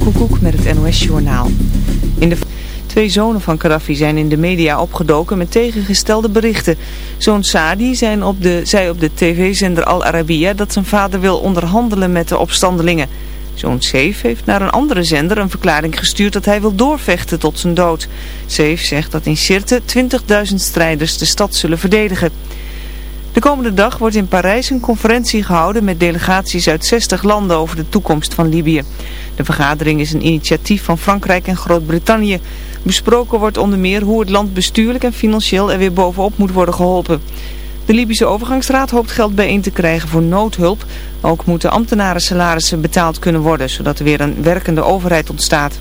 Koekoek met het NOS-journaal. In de twee zonen van Gaddafi zijn in de media opgedoken met tegengestelde berichten. Zoon Saadi zijn op de, zei op de tv-zender Al Arabiya dat zijn vader wil onderhandelen met de opstandelingen. Zoon Seif heeft naar een andere zender een verklaring gestuurd dat hij wil doorvechten tot zijn dood. Seif zegt dat in Sirte 20.000 strijders de stad zullen verdedigen. De komende dag wordt in Parijs een conferentie gehouden met delegaties uit 60 landen over de toekomst van Libië. De vergadering is een initiatief van Frankrijk en Groot-Brittannië. Besproken wordt onder meer hoe het land bestuurlijk en financieel er weer bovenop moet worden geholpen. De Libische overgangsraad hoopt geld bijeen te krijgen voor noodhulp. Ook moeten ambtenaren salarissen betaald kunnen worden, zodat er weer een werkende overheid ontstaat.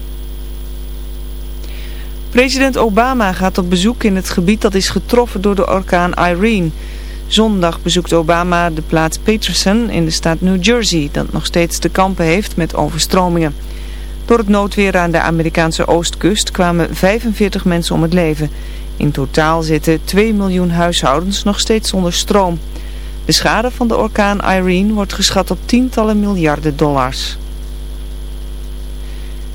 President Obama gaat op bezoek in het gebied dat is getroffen door de orkaan Irene. Zondag bezoekt Obama de plaats Peterson in de staat New Jersey, dat nog steeds te kampen heeft met overstromingen. Door het noodweer aan de Amerikaanse oostkust kwamen 45 mensen om het leven. In totaal zitten 2 miljoen huishoudens nog steeds zonder stroom. De schade van de orkaan Irene wordt geschat op tientallen miljarden dollars.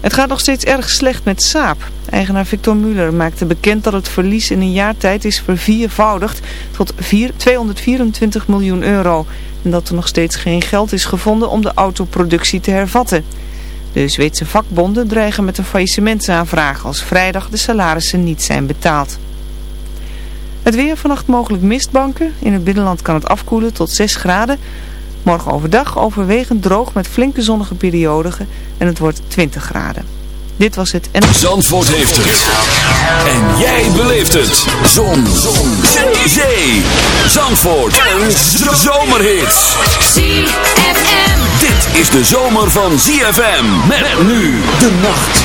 Het gaat nog steeds erg slecht met Saab. Eigenaar Victor Muller maakte bekend dat het verlies in een jaar tijd is verviervoudigd tot 4, 224 miljoen euro. En dat er nog steeds geen geld is gevonden om de autoproductie te hervatten. De Zweedse vakbonden dreigen met een faillissementsaanvraag als vrijdag de salarissen niet zijn betaald. Het weer vannacht mogelijk mistbanken. In het binnenland kan het afkoelen tot 6 graden. Morgen overdag overwegend droog met flinke zonnige perioden en het wordt 20 graden. Dit was het en... Zandvoort heeft het. En jij beleeft het. Zon. Zon. Zee. Zee. Zandvoort. En zomerhits. ZFM. Dit is de zomer van ZFM. Met nu de nacht.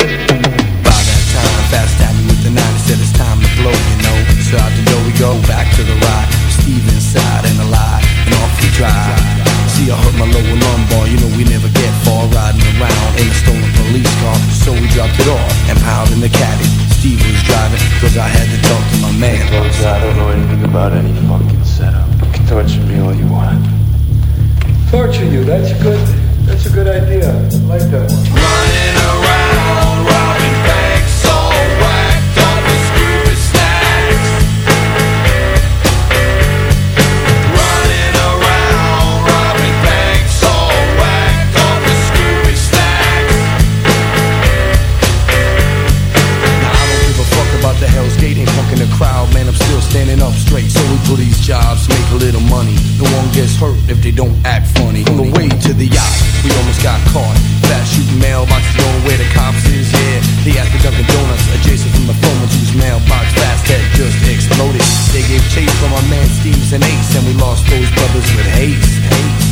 they don't act funny. On the way to the yacht, we almost got caught. Fast shooting mailboxes going where the cops is, yeah. They asked the Dunkin' Donuts adjacent from the phone whose mailbox fast had just exploded. They gave chase from our man Steve's and Ace, and we lost those brothers with haste.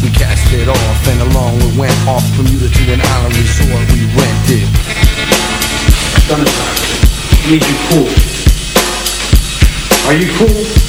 We cast it off, and along we went off from Utah to an island resort we rented. Duncan, need you cool. Are you cool?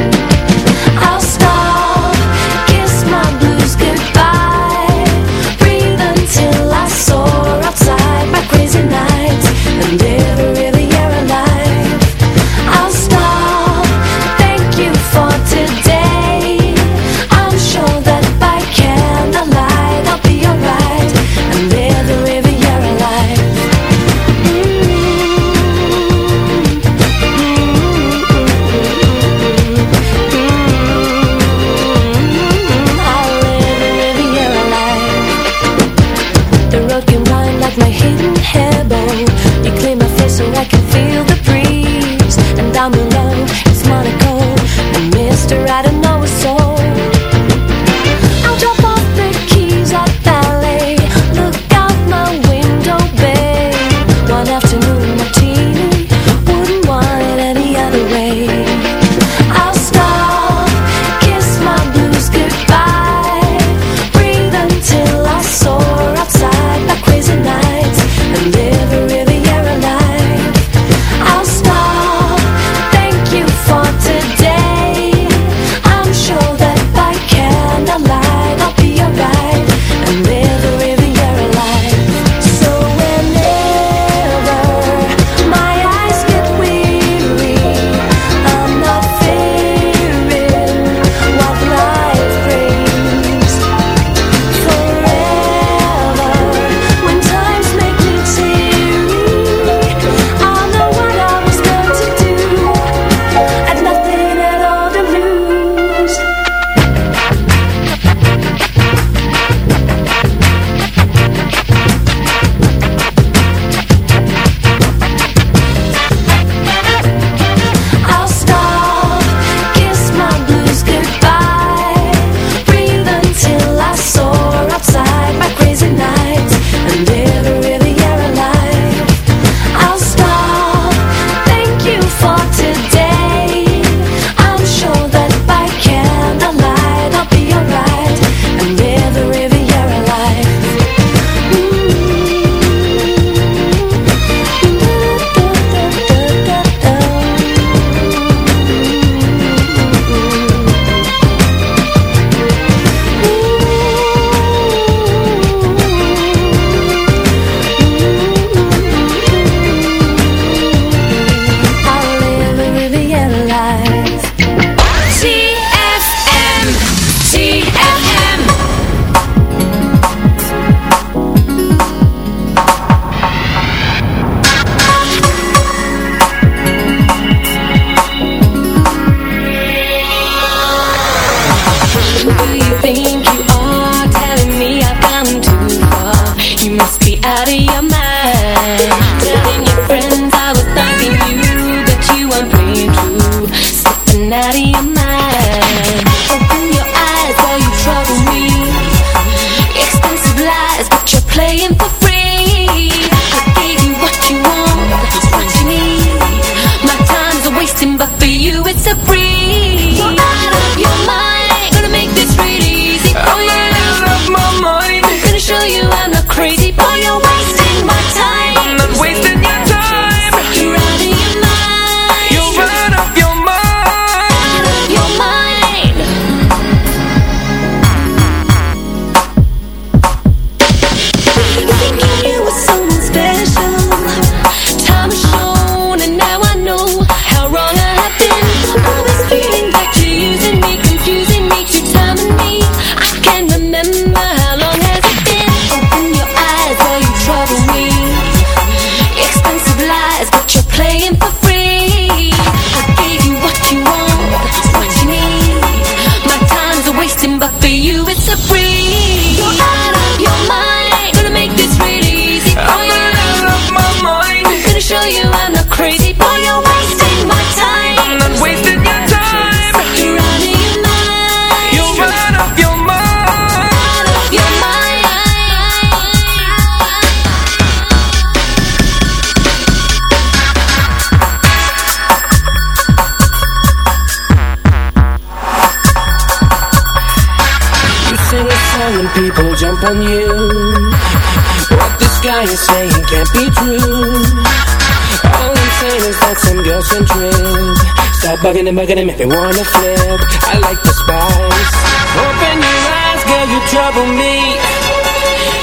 mugging and mugging and make me wanna flip. I like the spice. Open your eyes, girl, you trouble me.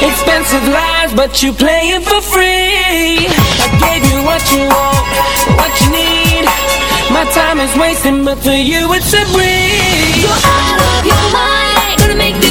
Expensive lies, but you playing for free. I gave you what you want, what you need. My time is wasting, but for you it's a breeze. You're out of your mind, gonna make me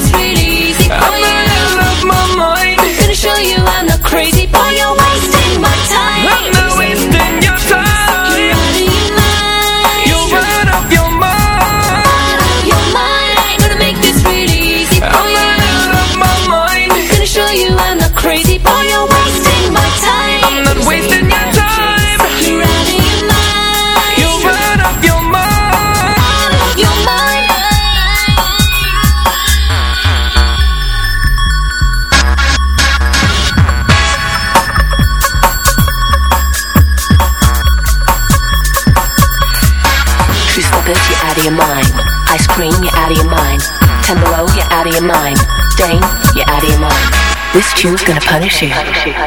Who's gonna punish you.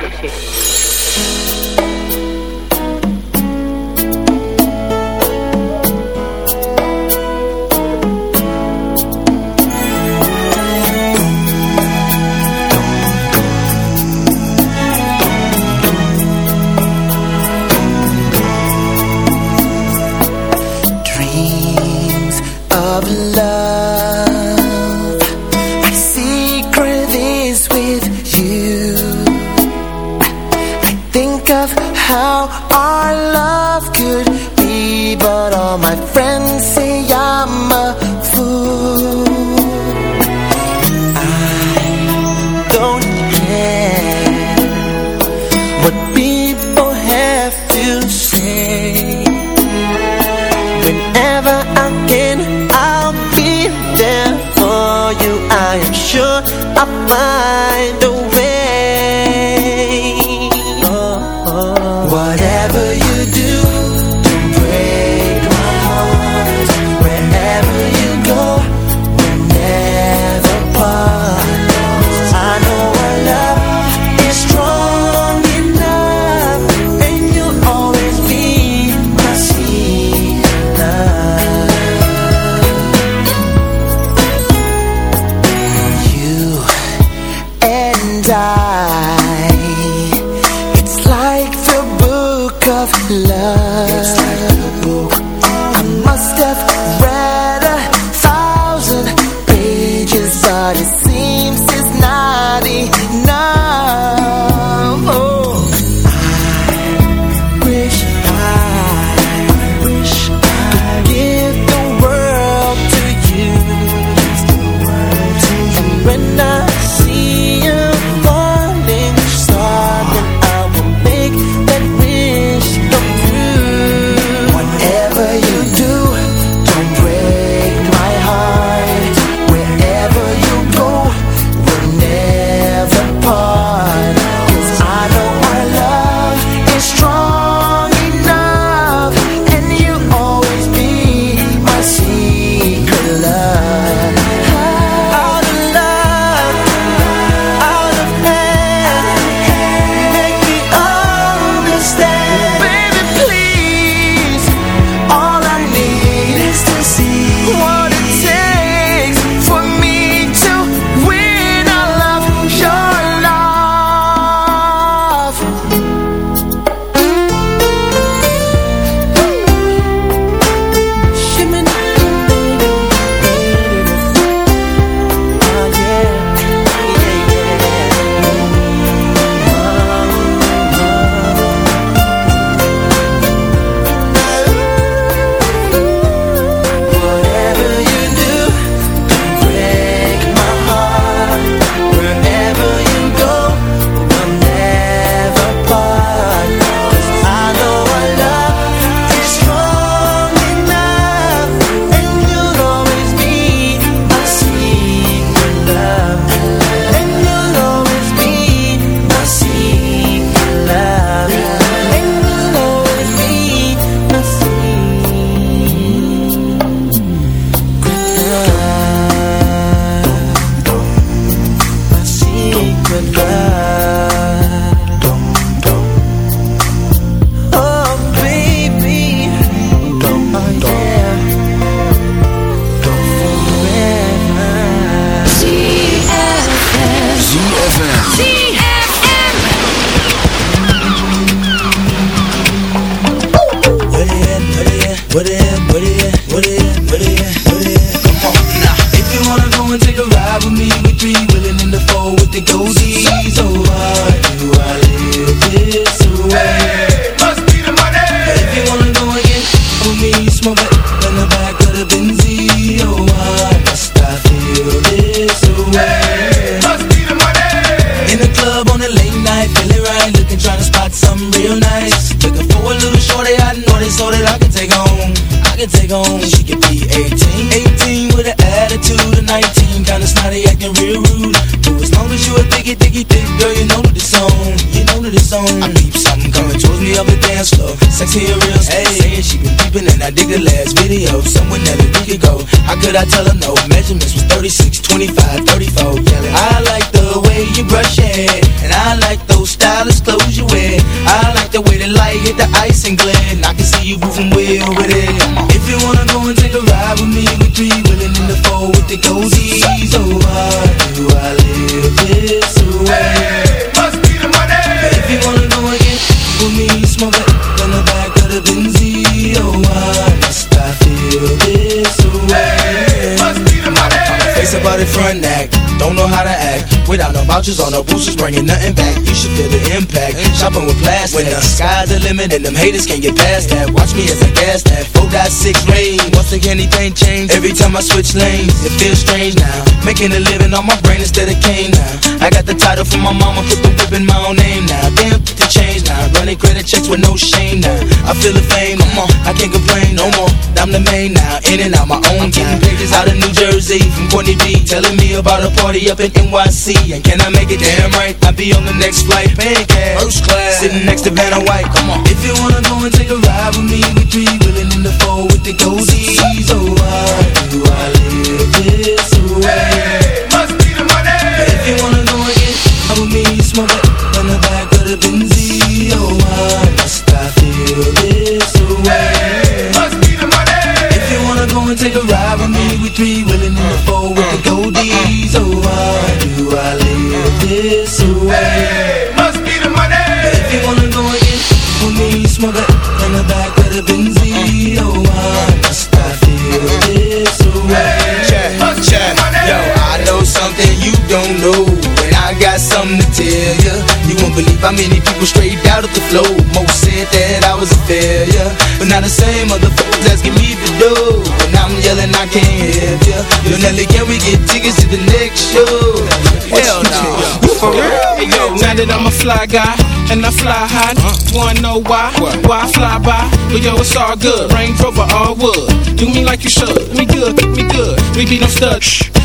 Sexy and real, hey. saying she been peeping and I dig the last video. Someone that we could go. How could I tell her no? Measurements was 36, 25, 34. Yelling. I like the way you brush your hair, and I like those stylish clothes you wear. I like the way the light hit the ice and glare. And I can see you moving way over there. If you wanna go and take a ride with me, we three willing in the four with the cozies. Oh, why do I live this way? Must be the money. If you wanna go and get with me, About front act, don't know how to act. Without no vouchers or no boosters, bringing nothing back. You should feel the impact. Shopping with plastic. When the sky's the limit and them haters can't get past that. Watch me as I gas that. 4.6 range. Once again, anything change. Every time I switch lanes, it feels strange now. Making a living on my brain instead of cane now. I got the title from my mama, put the whip in my own name now. Damn, the change now. Running credit checks with no shame now. I feel the fame, come on. I can't complain no more. I'm the main now. In and out my own game. Pages out of New Jersey from Courtney B. Telling me about a party up in NYC. And can I make it damn right? I'll be on the next flight, pancake. First class. Sitting next to Vanna White. Come on. If you wanna go and take a ride with me, we three willing in the four with the goldies. Oh, why do I live this way? Must be the money. If you wanna go and get out with me, smoke it in the back of the Benzie. Oh, why must I feel this way? Must be the money. If you wanna go and take a ride with me, we three willing with the goldies. Oh, why do I live this way? Must be the money. If you wanna go get with me, it in the back of the Benzie. Oh, why must I feel this way? Check, check. Yo, I know something you don't know. Got something to tell ya. You won't believe how many people straight out of the flow. Most said that I was a failure. But now the same motherfuckers asking me to do. And I'm yelling, I can't help ya. Yo, Nelly, can we get tickets to the next show? Hell no. For real? Hey, yo, now that I'm a fly guy and I fly high, uh. wanna know why? Why I fly by? But yo, it's all good. Range Rover, all wood. Do me like you should. Me good, me good. We be no studs.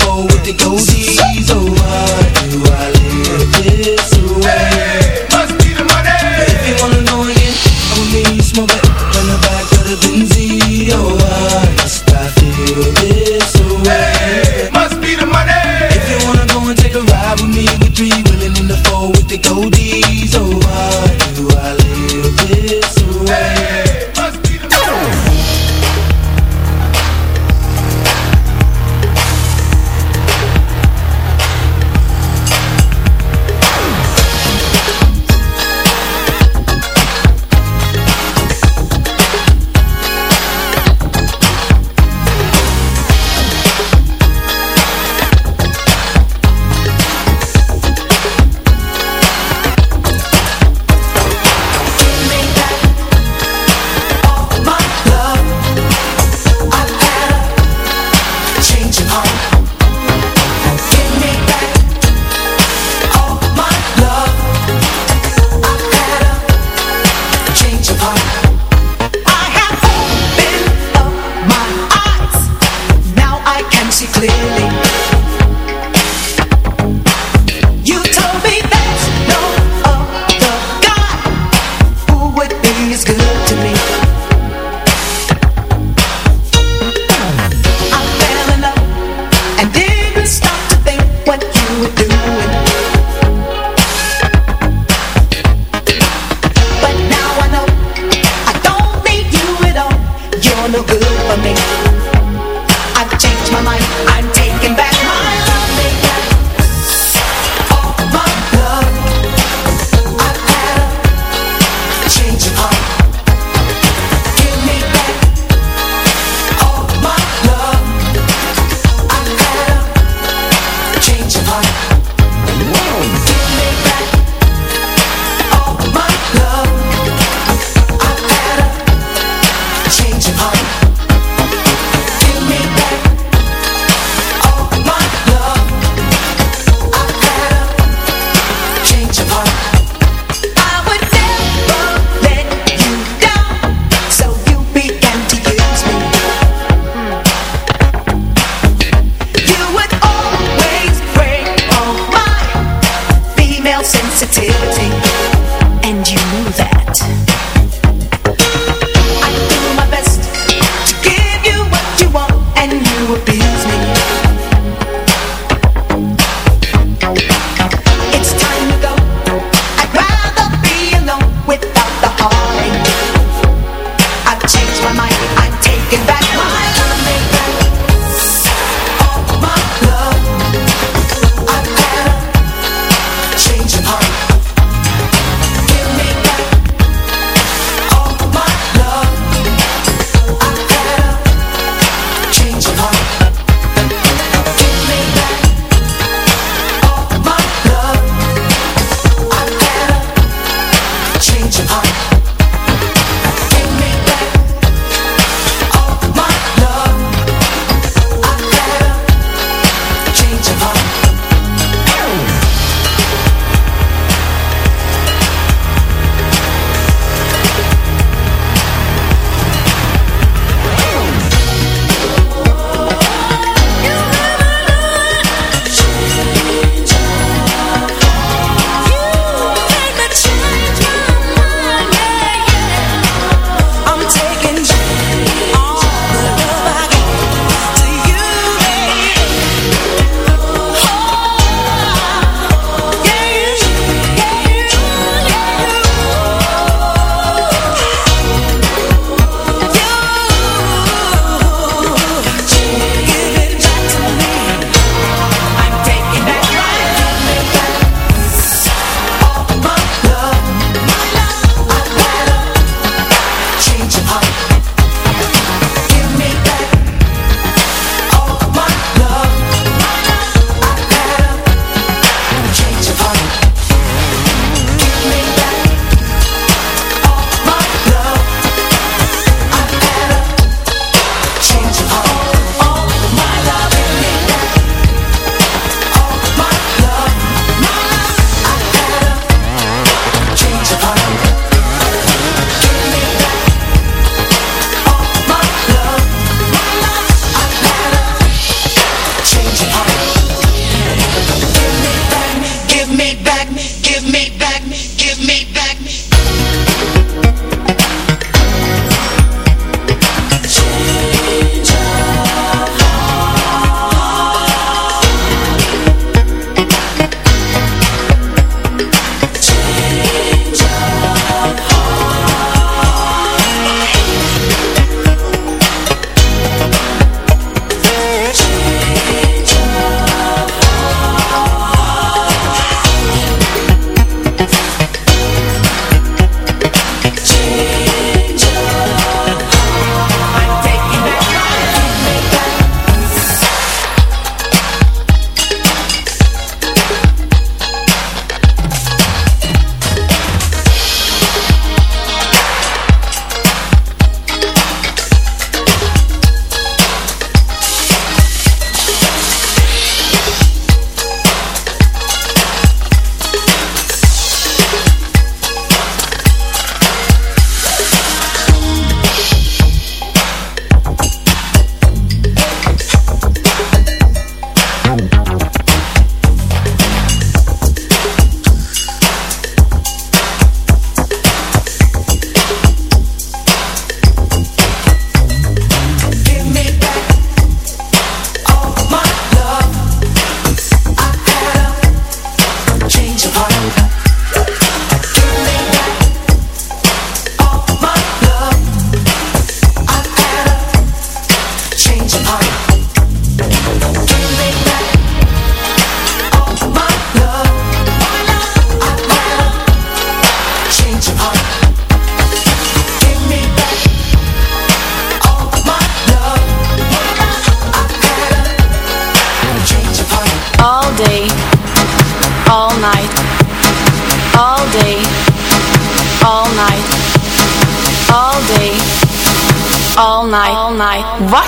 four with the goldies. Oh, why do I live this way? Must be the money. If you wanna go and get with me, smoke it in the back of the Benzie. Oh, why must I feel this way? Must be the money. If you wanna go and take a ride with me, with three willing in the four with the goldies. Oh,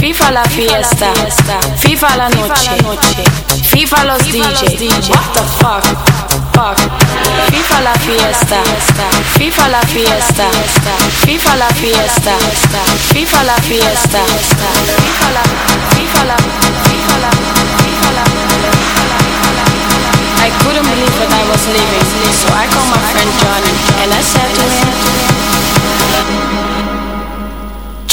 Viva la fiesta, viva la noche. Viva los DJs, what the fuck, fuck. FIFA la fiesta, FIFA la fiesta, FIFA la fiesta, FIFA la fiesta, FIFA la, FIFA la, FIFA la, FIFA la. I couldn't believe that I was leaving, so I called my friend Johnny and I said to him,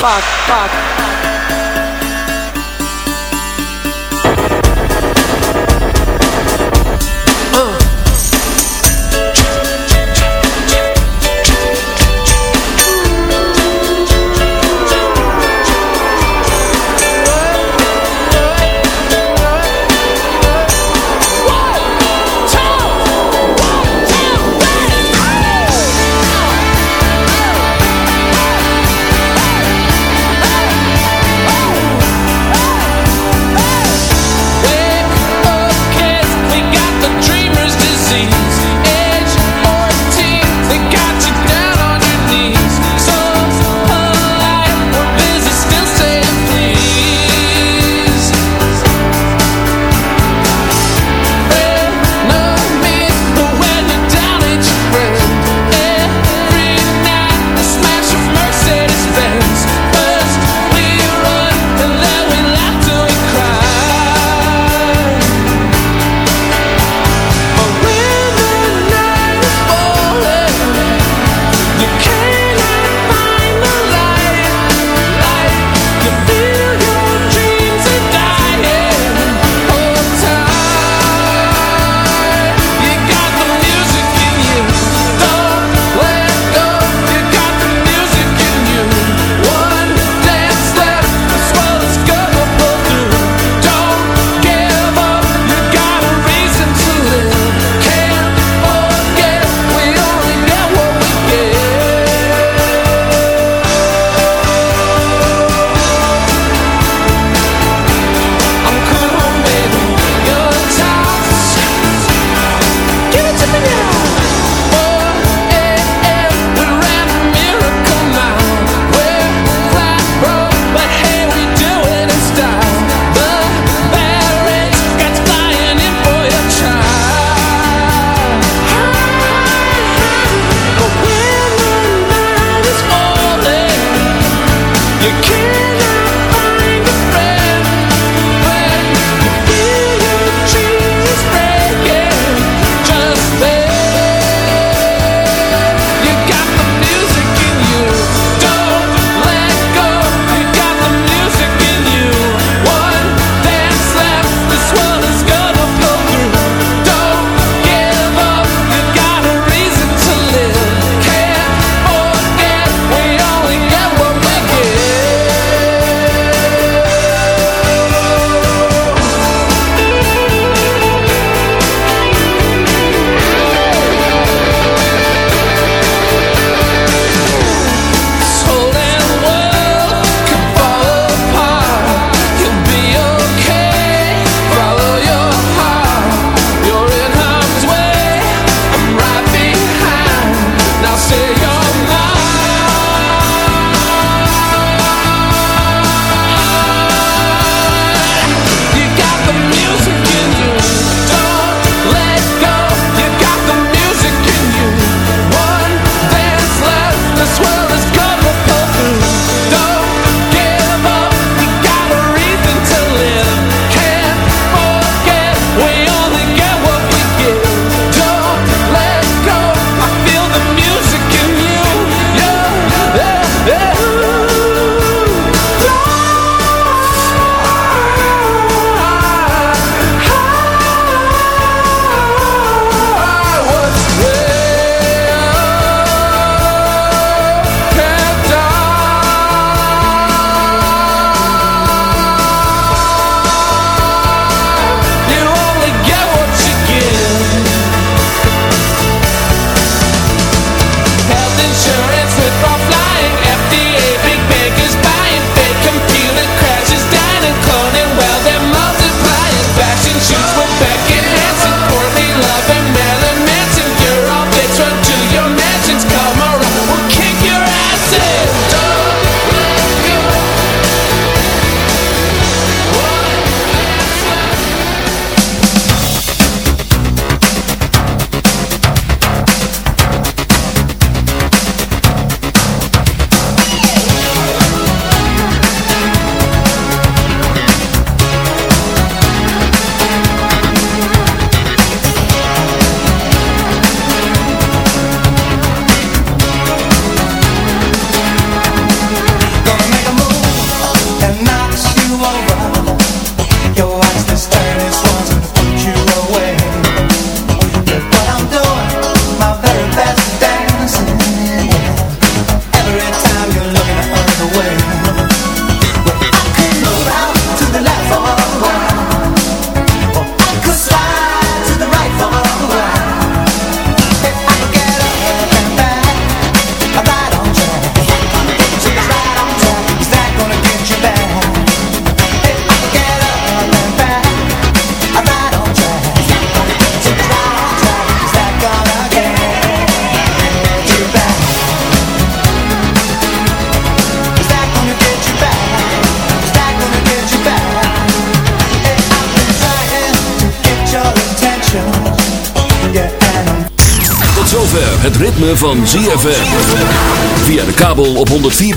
Fuck, fuck?